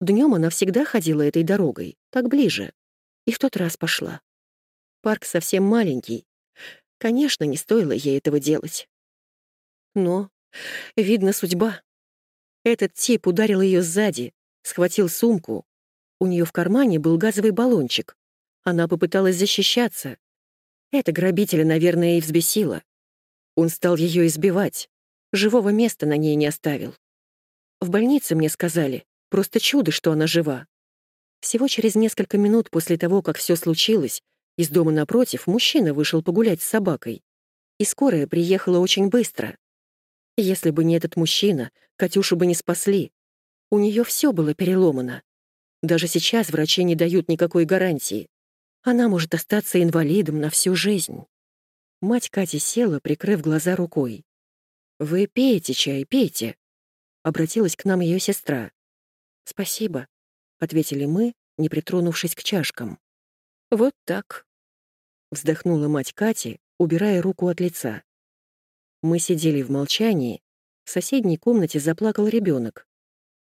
Днем она всегда ходила этой дорогой, так ближе. И в тот раз пошла. Парк совсем маленький. Конечно, не стоило ей этого делать. Но, видно, судьба. Этот тип ударил ее сзади, схватил сумку. У нее в кармане был газовый баллончик. Она попыталась защищаться. Это грабителя, наверное, и взбесило. Он стал ее избивать. Живого места на ней не оставил. В больнице мне сказали, просто чудо, что она жива. Всего через несколько минут после того, как все случилось, из дома напротив мужчина вышел погулять с собакой. И скорая приехала очень быстро. Если бы не этот мужчина, Катюшу бы не спасли. У нее все было переломано. Даже сейчас врачи не дают никакой гарантии. Она может остаться инвалидом на всю жизнь. Мать Кати села, прикрыв глаза рукой. «Вы пейте чай, пейте», — обратилась к нам ее сестра. «Спасибо», — ответили мы, не притронувшись к чашкам. «Вот так», — вздохнула мать Кати, убирая руку от лица. Мы сидели в молчании, в соседней комнате заплакал ребенок.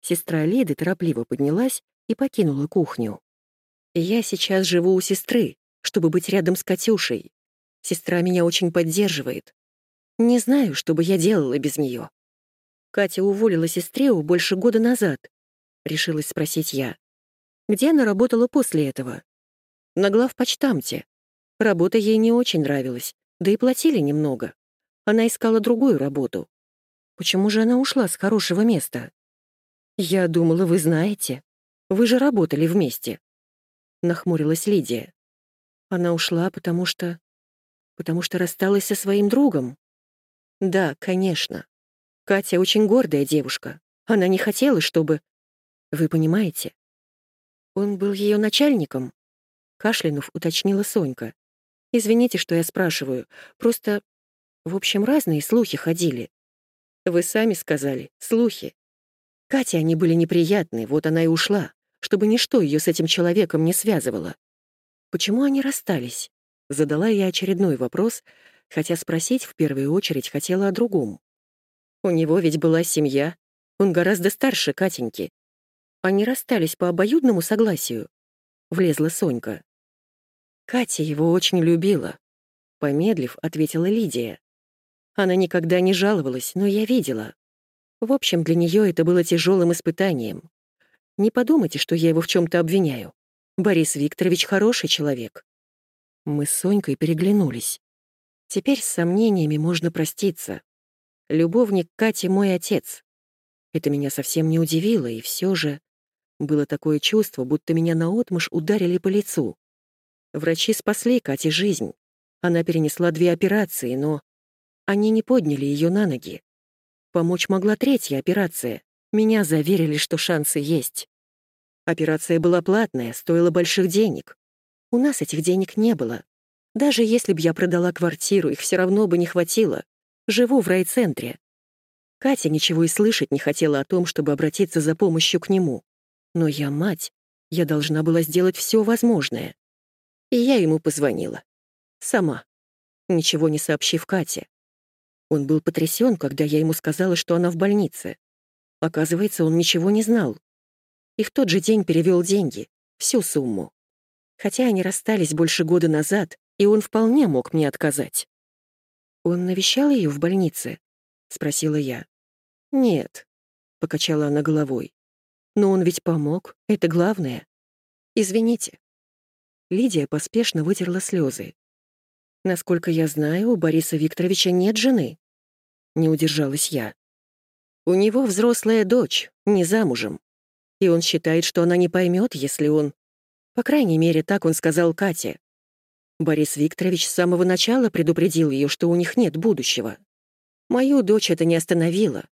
Сестра Лиды торопливо поднялась и покинула кухню. «Я сейчас живу у сестры, чтобы быть рядом с Катюшей. Сестра меня очень поддерживает. Не знаю, что бы я делала без нее. Катя уволила сестру больше года назад, решилась спросить я. Где она работала после этого? На главпочтамте. Работа ей не очень нравилась, да и платили немного. Она искала другую работу. Почему же она ушла с хорошего места? Я думала, вы знаете. Вы же работали вместе. Нахмурилась Лидия. Она ушла, потому что потому что рассталась со своим другом? Да, конечно. Катя очень гордая девушка. Она не хотела, чтобы... Вы понимаете? Он был ее начальником? Кашлянув уточнила Сонька. Извините, что я спрашиваю. Просто, в общем, разные слухи ходили. Вы сами сказали, слухи. Кате они были неприятны, вот она и ушла, чтобы ничто ее с этим человеком не связывало. Почему они расстались? Задала я очередной вопрос, хотя спросить в первую очередь хотела о другом. У него ведь была семья, он гораздо старше Катеньки. Они расстались по обоюдному согласию. Влезла Сонька. Катя его очень любила. Помедлив, ответила Лидия. Она никогда не жаловалась, но я видела. В общем, для нее это было тяжелым испытанием. Не подумайте, что я его в чем-то обвиняю. Борис Викторович хороший человек. Мы с Сонькой переглянулись. Теперь с сомнениями можно проститься. Любовник Кати — мой отец. Это меня совсем не удивило, и все же было такое чувство, будто меня наотмашь ударили по лицу. Врачи спасли Кате жизнь. Она перенесла две операции, но они не подняли ее на ноги. Помочь могла третья операция. Меня заверили, что шансы есть. Операция была платная, стоила больших денег. У нас этих денег не было. Даже если бы я продала квартиру, их все равно бы не хватило. Живу в райцентре. Катя ничего и слышать не хотела о том, чтобы обратиться за помощью к нему. Но я мать, я должна была сделать все возможное. И я ему позвонила. Сама, ничего не сообщив Кате. Он был потрясен, когда я ему сказала, что она в больнице. Оказывается, он ничего не знал. И в тот же день перевел деньги, всю сумму хотя они расстались больше года назад, и он вполне мог мне отказать. «Он навещал ее в больнице?» — спросила я. «Нет», — покачала она головой. «Но он ведь помог, это главное. Извините». Лидия поспешно вытерла слезы. «Насколько я знаю, у Бориса Викторовича нет жены». Не удержалась я. «У него взрослая дочь, не замужем. И он считает, что она не поймет, если он по крайней мере, так он сказал Кате. Борис Викторович с самого начала предупредил ее, что у них нет будущего. Мою дочь это не остановило.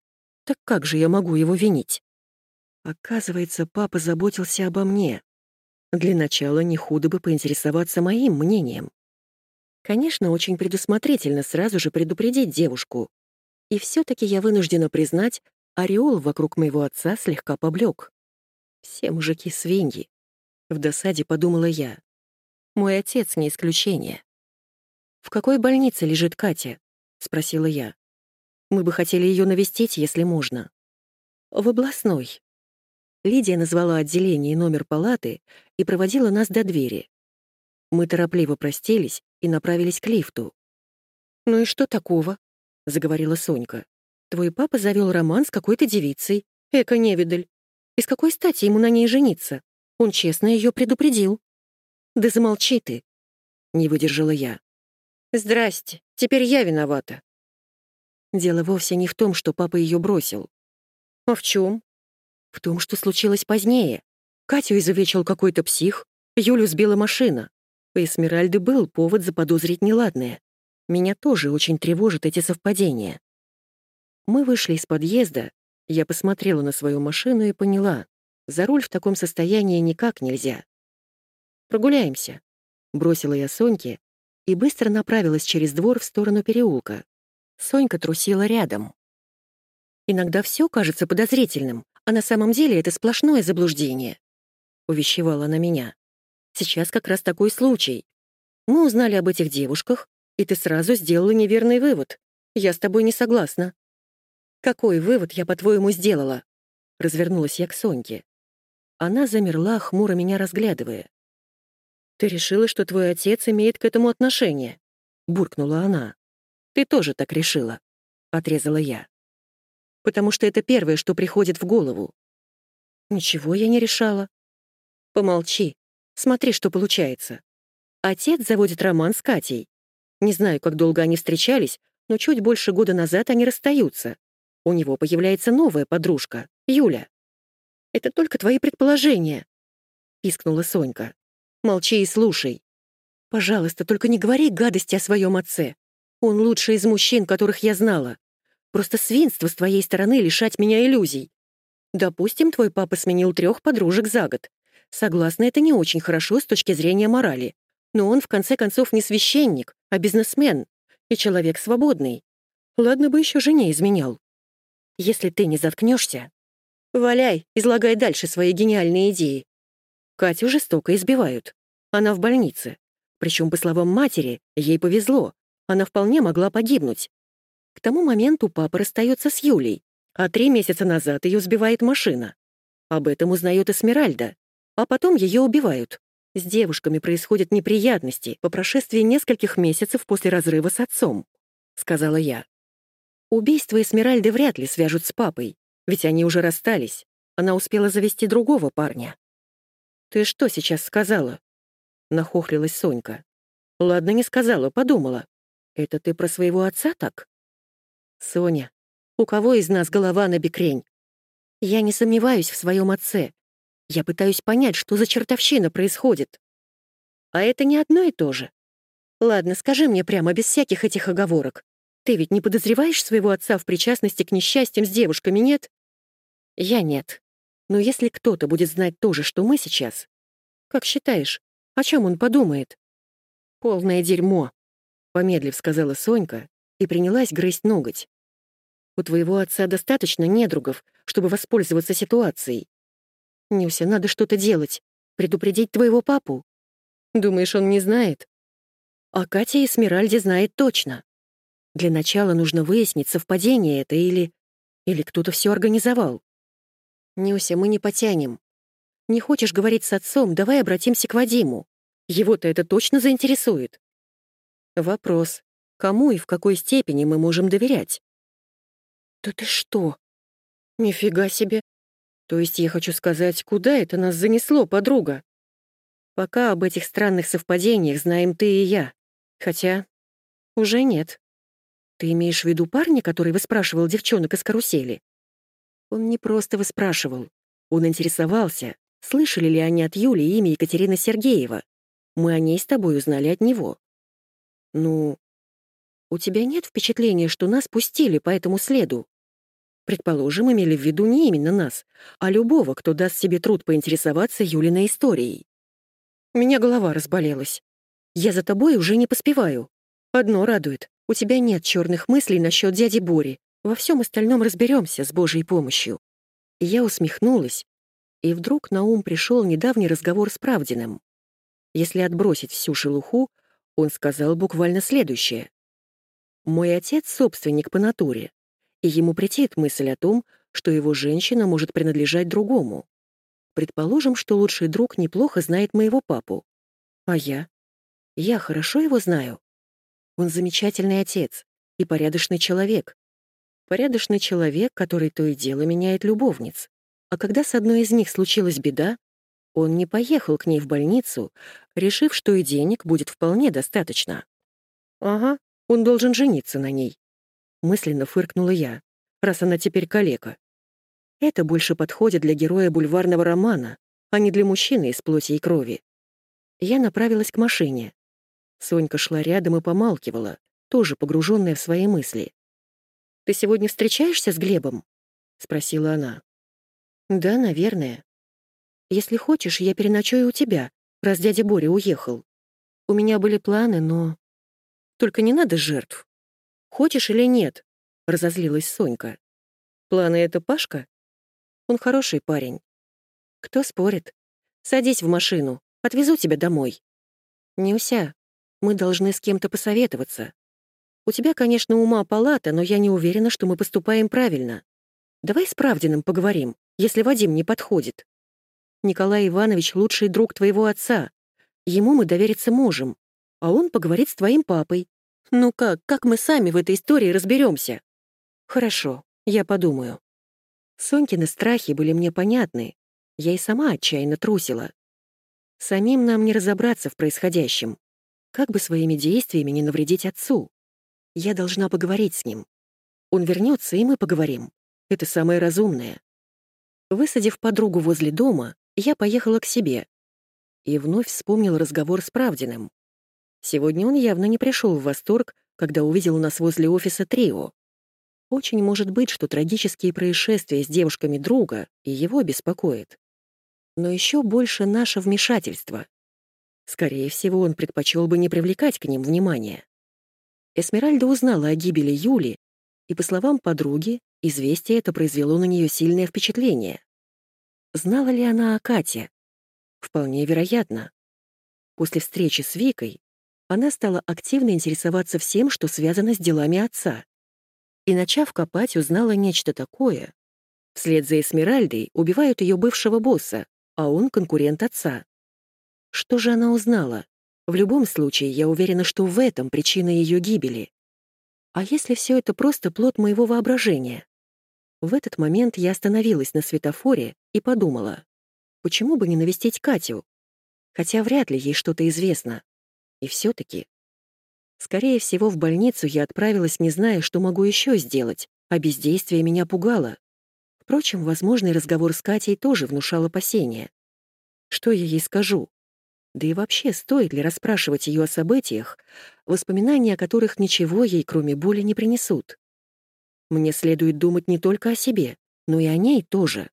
Так как же я могу его винить? Оказывается, папа заботился обо мне. Для начала не худо бы поинтересоваться моим мнением. Конечно, очень предусмотрительно сразу же предупредить девушку. И все таки я вынуждена признать, ореол вокруг моего отца слегка поблек. Все мужики свиньи. В досаде подумала я. Мой отец не исключение. «В какой больнице лежит Катя?» — спросила я. «Мы бы хотели ее навестить, если можно». «В областной». Лидия назвала отделение и номер палаты и проводила нас до двери. Мы торопливо простились и направились к лифту. «Ну и что такого?» — заговорила Сонька. «Твой папа завел роман с какой-то девицей. Эко-невидаль. И с какой стати ему на ней жениться? Он честно ее предупредил. Да замолчи ты. Не выдержала я. Здрасте, теперь я виновата. Дело вовсе не в том, что папа ее бросил. А в чем? В том, что случилось позднее. Катю изувечил какой-то псих, Юлю сбила машина. У Эсмеральды был повод заподозрить неладное. Меня тоже очень тревожат эти совпадения. Мы вышли из подъезда, я посмотрела на свою машину и поняла, за руль в таком состоянии никак нельзя. «Прогуляемся», — Бросила я Соньке и быстро направилась через двор в сторону переулка. Сонька трусила рядом. «Иногда все кажется подозрительным, а на самом деле это сплошное заблуждение», — увещевала она меня. «Сейчас как раз такой случай. Мы узнали об этих девушках, и ты сразу сделала неверный вывод. Я с тобой не согласна». «Какой вывод я, по-твоему, сделала?» Развернулась я к Соньке. Она замерла, хмуро меня разглядывая. «Ты решила, что твой отец имеет к этому отношение?» — буркнула она. «Ты тоже так решила», — отрезала я. «Потому что это первое, что приходит в голову». «Ничего я не решала». «Помолчи. Смотри, что получается. Отец заводит роман с Катей. Не знаю, как долго они встречались, но чуть больше года назад они расстаются. У него появляется новая подружка, Юля. «Это только твои предположения», — пискнула Сонька. Молчи и слушай. Пожалуйста, только не говори гадости о своем отце. Он лучший из мужчин, которых я знала. Просто свинство с твоей стороны лишать меня иллюзий. Допустим, твой папа сменил трех подружек за год. Согласна, это не очень хорошо с точки зрения морали. Но он, в конце концов, не священник, а бизнесмен и человек свободный. Ладно бы еще жене изменял. Если ты не заткнешься, валяй, излагай дальше свои гениальные идеи. Катю жестоко избивают. Она в больнице. Причем, по словам матери, ей повезло. Она вполне могла погибнуть. К тому моменту папа расстается с Юлей, а три месяца назад ее сбивает машина. Об этом узнает Эсмеральда. А потом ее убивают. С девушками происходят неприятности по прошествии нескольких месяцев после разрыва с отцом, — сказала я. Убийство Эсмеральды вряд ли свяжут с папой, ведь они уже расстались. Она успела завести другого парня. «Ты что сейчас сказала?» — нахохлилась Сонька. «Ладно, не сказала, подумала. Это ты про своего отца так?» «Соня, у кого из нас голова на бекрень? Я не сомневаюсь в своем отце. Я пытаюсь понять, что за чертовщина происходит. А это не одно и то же. Ладно, скажи мне прямо, без всяких этих оговорок. Ты ведь не подозреваешь своего отца в причастности к несчастьям с девушками, нет? Я нет. Но если кто-то будет знать то же, что мы сейчас, как считаешь, о чем он подумает? Полное дерьмо, помедлив сказала Сонька и принялась грызть ноготь. У твоего отца достаточно недругов, чтобы воспользоваться ситуацией. Нюся, надо что-то делать, предупредить твоего папу. Думаешь, он не знает? А Катя и Смиральде знает точно. Для начала нужно выяснить, совпадение это или... Или кто-то все организовал. «Нюся, мы не потянем. Не хочешь говорить с отцом, давай обратимся к Вадиму. Его-то это точно заинтересует». Вопрос, кому и в какой степени мы можем доверять? «Да ты что? Нифига себе. То есть я хочу сказать, куда это нас занесло, подруга? Пока об этих странных совпадениях знаем ты и я. Хотя уже нет. Ты имеешь в виду парня, который выспрашивал девчонок из карусели? Он не просто выспрашивал. Он интересовался, слышали ли они от Юли имя Екатерина Сергеева. Мы о ней с тобой узнали от него. Ну, у тебя нет впечатления, что нас пустили по этому следу? Предположим, имели в виду не именно нас, а любого, кто даст себе труд поинтересоваться Юлиной историей. У меня голова разболелась. Я за тобой уже не поспеваю. Одно радует. У тебя нет черных мыслей насчет дяди Бори. Во всем остальном разберемся с Божьей помощью. Я усмехнулась, и вдруг на ум пришел недавний разговор с Правдиным. Если отбросить всю шелуху, он сказал буквально следующее. «Мой отец — собственник по натуре, и ему претит мысль о том, что его женщина может принадлежать другому. Предположим, что лучший друг неплохо знает моего папу. А я? Я хорошо его знаю. Он замечательный отец и порядочный человек, Порядочный человек, который то и дело меняет любовниц. А когда с одной из них случилась беда, он не поехал к ней в больницу, решив, что и денег будет вполне достаточно. Ага, он должен жениться на ней. Мысленно фыркнула я, раз она теперь калека. Это больше подходит для героя бульварного романа, а не для мужчины из плоти и крови. Я направилась к машине. Сонька шла рядом и помалкивала, тоже погруженная в свои мысли. «Ты сегодня встречаешься с Глебом?» — спросила она. «Да, наверное. Если хочешь, я переночую у тебя, раз дядя Боря уехал». У меня были планы, но... Только не надо жертв. Хочешь или нет? Разозлилась Сонька. Планы — это Пашка? Он хороший парень. Кто спорит? Садись в машину, отвезу тебя домой. Нюся, мы должны с кем-то посоветоваться. У тебя, конечно, ума палата, но я не уверена, что мы поступаем правильно. Давай с Правдиным поговорим, если Вадим не подходит. Николай Иванович — лучший друг твоего отца. Ему мы довериться можем, а он поговорит с твоим папой. Ну как, как мы сами в этой истории разберемся? Хорошо, я подумаю. Сонькины страхи были мне понятны. Я и сама отчаянно трусила. Самим нам не разобраться в происходящем. Как бы своими действиями не навредить отцу. Я должна поговорить с ним. Он вернется, и мы поговорим. Это самое разумное. Высадив подругу возле дома, я поехала к себе и вновь вспомнил разговор с Правдиным. Сегодня он явно не пришел в восторг, когда увидел нас возле офиса Трио. Очень может быть, что трагические происшествия с девушками друга и его беспокоят. Но еще больше наше вмешательство. Скорее всего, он предпочел бы не привлекать к ним внимания. Эсмеральда узнала о гибели Юли, и, по словам подруги, известие это произвело на нее сильное впечатление. Знала ли она о Кате? Вполне вероятно. После встречи с Викой она стала активно интересоваться всем, что связано с делами отца. И, начав копать, узнала нечто такое. Вслед за Эсмеральдой убивают ее бывшего босса, а он конкурент отца. Что же она узнала? В любом случае, я уверена, что в этом причина ее гибели. А если все это просто плод моего воображения? В этот момент я остановилась на светофоре и подумала, почему бы не навестить Катю? Хотя вряд ли ей что-то известно. И все таки Скорее всего, в больницу я отправилась, не зная, что могу еще сделать, а бездействие меня пугало. Впрочем, возможный разговор с Катей тоже внушал опасения. Что я ей скажу? Да и вообще, стоит ли расспрашивать ее о событиях, воспоминания о которых ничего ей, кроме боли, не принесут? Мне следует думать не только о себе, но и о ней тоже.